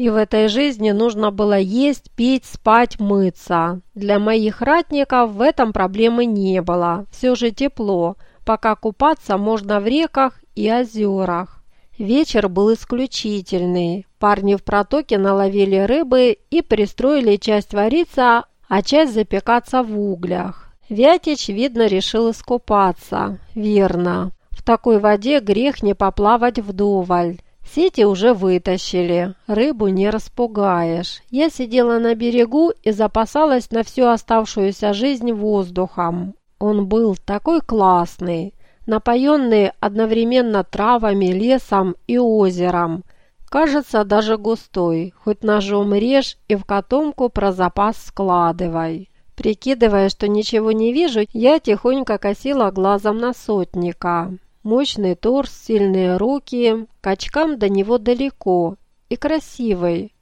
И в этой жизни нужно было есть, пить, спать, мыться. Для моих ратников в этом проблемы не было. Все же тепло, пока купаться можно в реках и озерах. Вечер был исключительный. Парни в протоке наловили рыбы и пристроили часть вариться, а часть запекаться в углях. Вятич, видно, решил искупаться. Верно. В такой воде грех не поплавать вдоволь. Сети уже вытащили, рыбу не распугаешь. Я сидела на берегу и запасалась на всю оставшуюся жизнь воздухом. Он был такой классный, напоенный одновременно травами, лесом и озером. Кажется, даже густой, хоть ножом режь и в котомку про запас складывай. Прикидывая, что ничего не вижу, я тихонько косила глазом на сотника. Мощный торс, сильные руки, качкам до него далеко и красивый.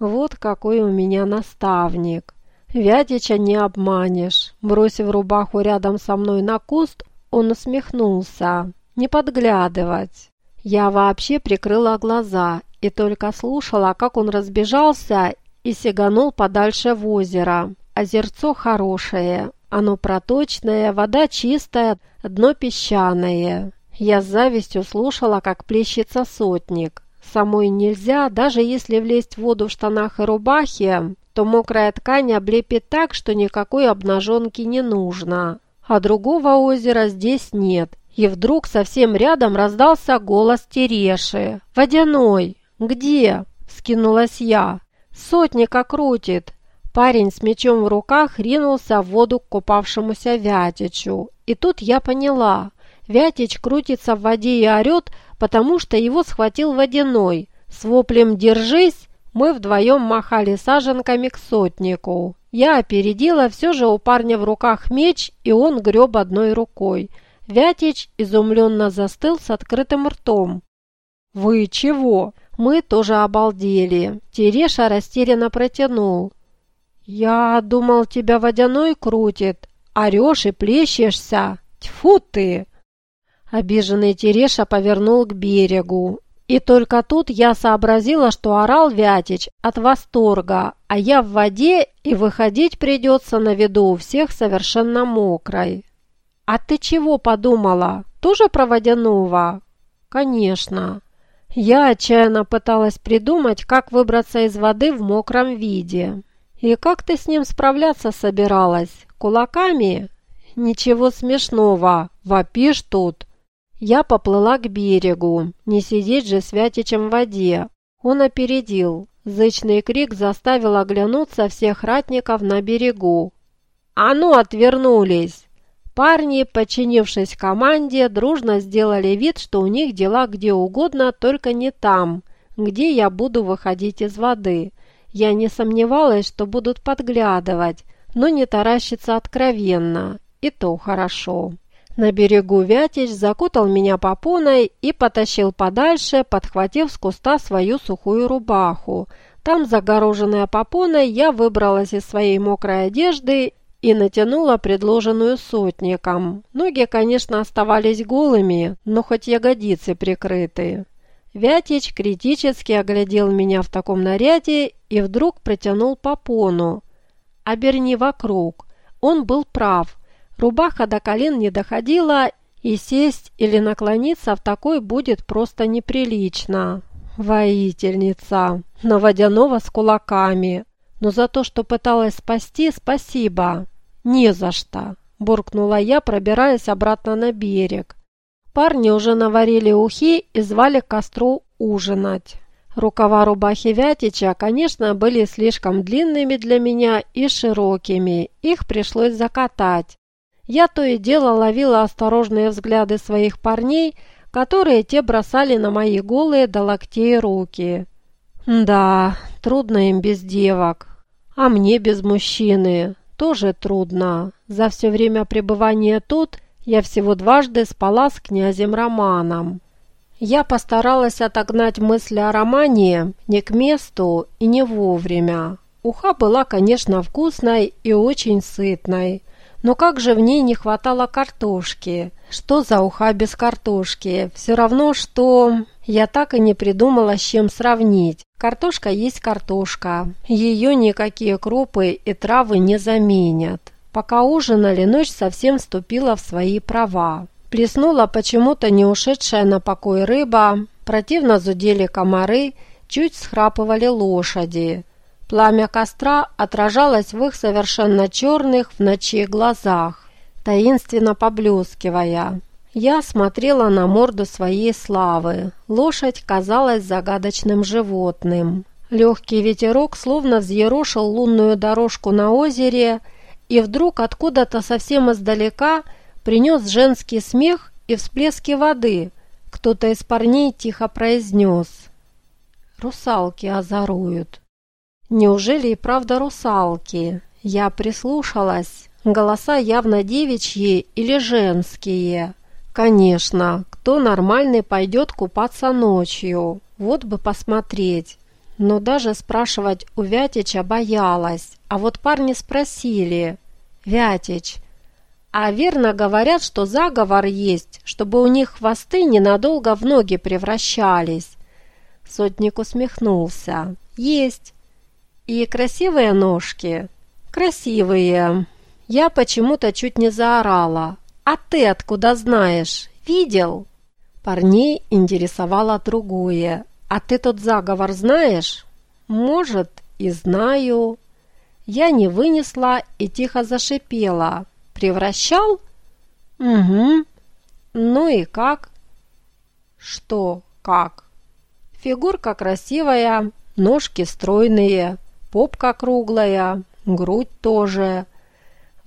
Вот какой у меня наставник. Вятича не обманешь. Бросив рубаху рядом со мной на куст, он усмехнулся. Не подглядывать. Я вообще прикрыла глаза и только слушала, как он разбежался и сиганул подальше в озеро. Озерцо хорошее, оно проточное, вода чистая, дно песчаное. Я с завистью слушала, как плещется сотник. Самой нельзя, даже если влезть в воду в штанах и рубахе, то мокрая ткань облепит так, что никакой обнаженки не нужно. А другого озера здесь нет. И вдруг совсем рядом раздался голос Тереши. «Водяной! Где?» – скинулась я. «Сотника крутит!» Парень с мечом в руках ринулся в воду к купавшемуся Вятичу. И тут я поняла. Вятич крутится в воде и орет, потому что его схватил водяной. С воплем «Держись!» мы вдвоем махали саженками к сотнику. Я опередила, все же у парня в руках меч, и он греб одной рукой. Вятич изумленно застыл с открытым ртом. «Вы чего?» Мы тоже обалдели. Тереша растерянно протянул. «Я думал, тебя водяной крутит. Орешь и плещешься. Тьфу ты!» Обиженный Тереша повернул к берегу. И только тут я сообразила, что орал Вятич от восторга, а я в воде, и выходить придется на виду у всех совершенно мокрой. «А ты чего подумала? Тоже про водяного?» «Конечно». Я отчаянно пыталась придумать, как выбраться из воды в мокром виде. «И как ты с ним справляться собиралась? Кулаками?» «Ничего смешного, вопишь тут». Я поплыла к берегу, не сидеть же святичем в воде. Он опередил. Зычный крик заставил оглянуться всех ратников на берегу. «А ну, отвернулись!» Парни, подчинившись команде, дружно сделали вид, что у них дела где угодно, только не там, где я буду выходить из воды. Я не сомневалась, что будут подглядывать, но не таращиться откровенно. И то хорошо. На берегу Вятич закутал меня попоной и потащил подальше, подхватив с куста свою сухую рубаху. Там, загороженная попоной, я выбралась из своей мокрой одежды и натянула предложенную сотником. Ноги, конечно, оставались голыми, но хоть ягодицы прикрытые. Вятич критически оглядел меня в таком наряде и вдруг протянул попону. «Оберни вокруг». Он был прав. Рубаха до колен не доходила, и сесть или наклониться в такой будет просто неприлично. Воительница, на с кулаками. Но за то, что пыталась спасти, спасибо. Не за что, буркнула я, пробираясь обратно на берег. Парни уже наварили ухи и звали к костру ужинать. Рукава рубахи Вятича, конечно, были слишком длинными для меня и широкими, их пришлось закатать. Я то и дело ловила осторожные взгляды своих парней, которые те бросали на мои голые до локтей руки. Да, трудно им без девок, а мне без мужчины тоже трудно. За все время пребывания тут – я всего дважды спала с князем Романом. Я постаралась отогнать мысли о романе не к месту и не вовремя. Уха была, конечно, вкусной и очень сытной, Но как же в ней не хватало картошки? Что за уха без картошки? Все равно, что... Я так и не придумала, с чем сравнить. Картошка есть картошка. Ее никакие крупы и травы не заменят. Пока ужинали, ночь совсем вступила в свои права. Плеснула почему-то не ушедшая на покой рыба, противно зудели комары, чуть схрапывали лошади. Пламя костра отражалось в их совершенно черных в ночи глазах, таинственно поблескивая. Я смотрела на морду своей славы. Лошадь казалась загадочным животным. Легкий ветерок словно взъерошил лунную дорожку на озере, и вдруг откуда-то совсем издалека принес женский смех и всплески воды. Кто-то из парней тихо произнес. «Русалки озоруют». Неужели и правда русалки? Я прислушалась. Голоса явно девичьи или женские. Конечно, кто нормальный пойдет купаться ночью? Вот бы посмотреть. Но даже спрашивать у Вятича боялась. А вот парни спросили. «Вятич, а верно говорят, что заговор есть, чтобы у них хвосты ненадолго в ноги превращались?» Сотник усмехнулся. «Есть. И красивые ножки?» «Красивые». Я почему-то чуть не заорала. «А ты откуда знаешь? Видел?» Парней интересовало другое. «А ты тот заговор знаешь?» «Может, и знаю». Я не вынесла и тихо зашипела. «Превращал?» «Угу». «Ну и как?» «Что как?» «Фигурка красивая, ножки стройные, попка круглая, грудь тоже».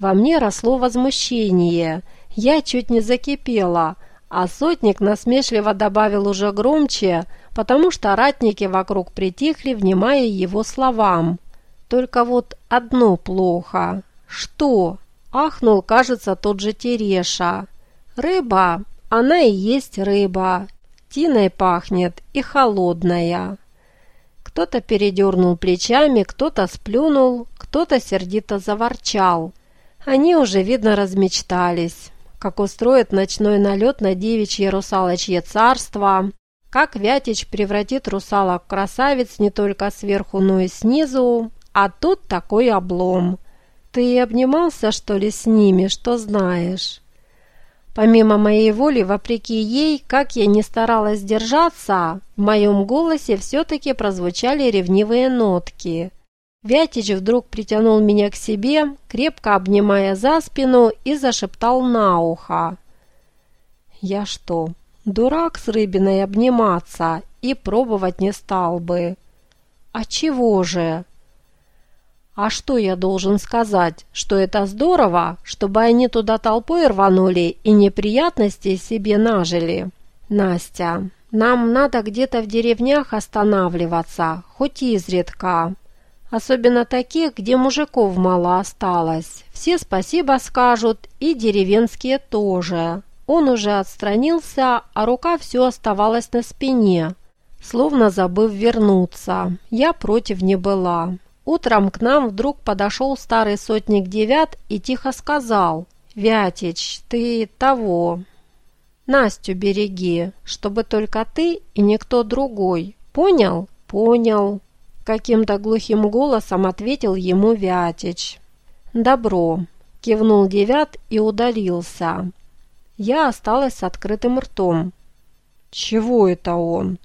Во мне росло возмущение. Я чуть не закипела, а сотник насмешливо добавил уже громче, потому что ратники вокруг притихли, внимая его словам. Только вот одно плохо. Что? Ахнул, кажется, тот же Тереша. Рыба, она и есть рыба. Тиной пахнет и холодная. Кто-то передернул плечами, кто-то сплюнул, кто-то сердито заворчал. Они уже, видно, размечтались, как устроит ночной налет на девичье русалочье царство, как Вятич превратит русалок в красавиц не только сверху, но и снизу, а тут такой облом. Ты обнимался, что ли, с ними, что знаешь? Помимо моей воли, вопреки ей, как я не старалась держаться, в моем голосе все-таки прозвучали ревнивые нотки – Вятич вдруг притянул меня к себе, крепко обнимая за спину и зашептал на ухо. «Я что, дурак с рыбиной обниматься и пробовать не стал бы?» «А чего же?» «А что я должен сказать? Что это здорово, чтобы они туда толпой рванули и неприятности себе нажили?» «Настя, нам надо где-то в деревнях останавливаться, хоть изредка. Особенно таких, где мужиков мало осталось. Все спасибо скажут, и деревенские тоже. Он уже отстранился, а рука все оставалась на спине, словно забыв вернуться. Я против не была. Утром к нам вдруг подошел старый сотник девят и тихо сказал, «Вятич, ты того, Настю береги, чтобы только ты и никто другой. Понял? Понял. Каким-то глухим голосом ответил ему Вятич. «Добро», – кивнул Девят и удалился. Я осталась с открытым ртом. «Чего это он?»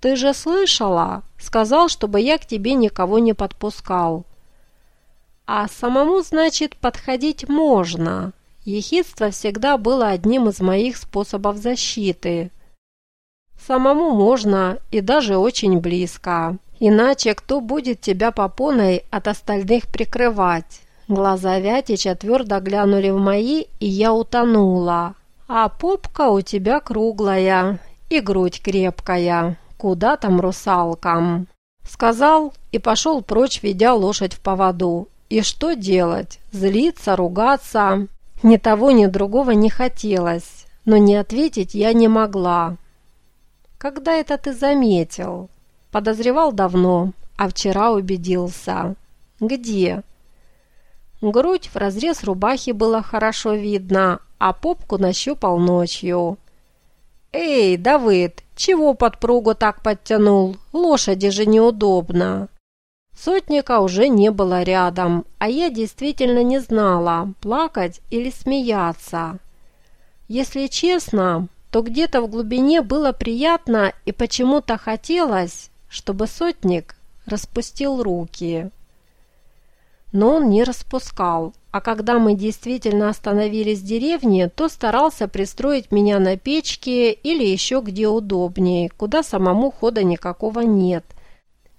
«Ты же слышала? Сказал, чтобы я к тебе никого не подпускал». «А самому, значит, подходить можно». Ехидство всегда было одним из моих способов защиты. Самому можно и даже очень близко. Иначе кто будет тебя попоной от остальных прикрывать? Глаза Вятича твердо глянули в мои, и я утонула. А попка у тебя круглая и грудь крепкая. Куда там русалкам? Сказал и пошел прочь, ведя лошадь в поводу. И что делать? Злиться, ругаться? Ни того, ни другого не хотелось, но не ответить я не могла. «Когда это ты заметил?» Подозревал давно, а вчера убедился. Где? Грудь в разрез рубахи было хорошо видно, а попку нащупал ночью. «Эй, Давыд, чего подпругу так подтянул? Лошади же неудобно!» Сотника уже не было рядом, а я действительно не знала, плакать или смеяться. Если честно, то где-то в глубине было приятно и почему-то хотелось, чтобы сотник распустил руки. Но он не распускал, а когда мы действительно остановились в деревне, то старался пристроить меня на печке или еще где удобнее, куда самому хода никакого нет –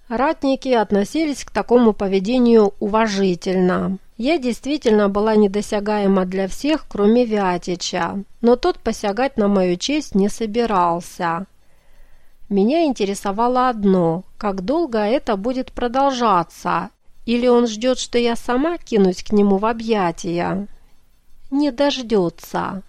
Ратники относились к такому поведению уважительно. Я действительно была недосягаема для всех, кроме Вятича, но тот посягать на мою честь не собирался. Меня интересовало одно – как долго это будет продолжаться, или он ждет, что я сама кинусь к нему в объятия? Не дождется.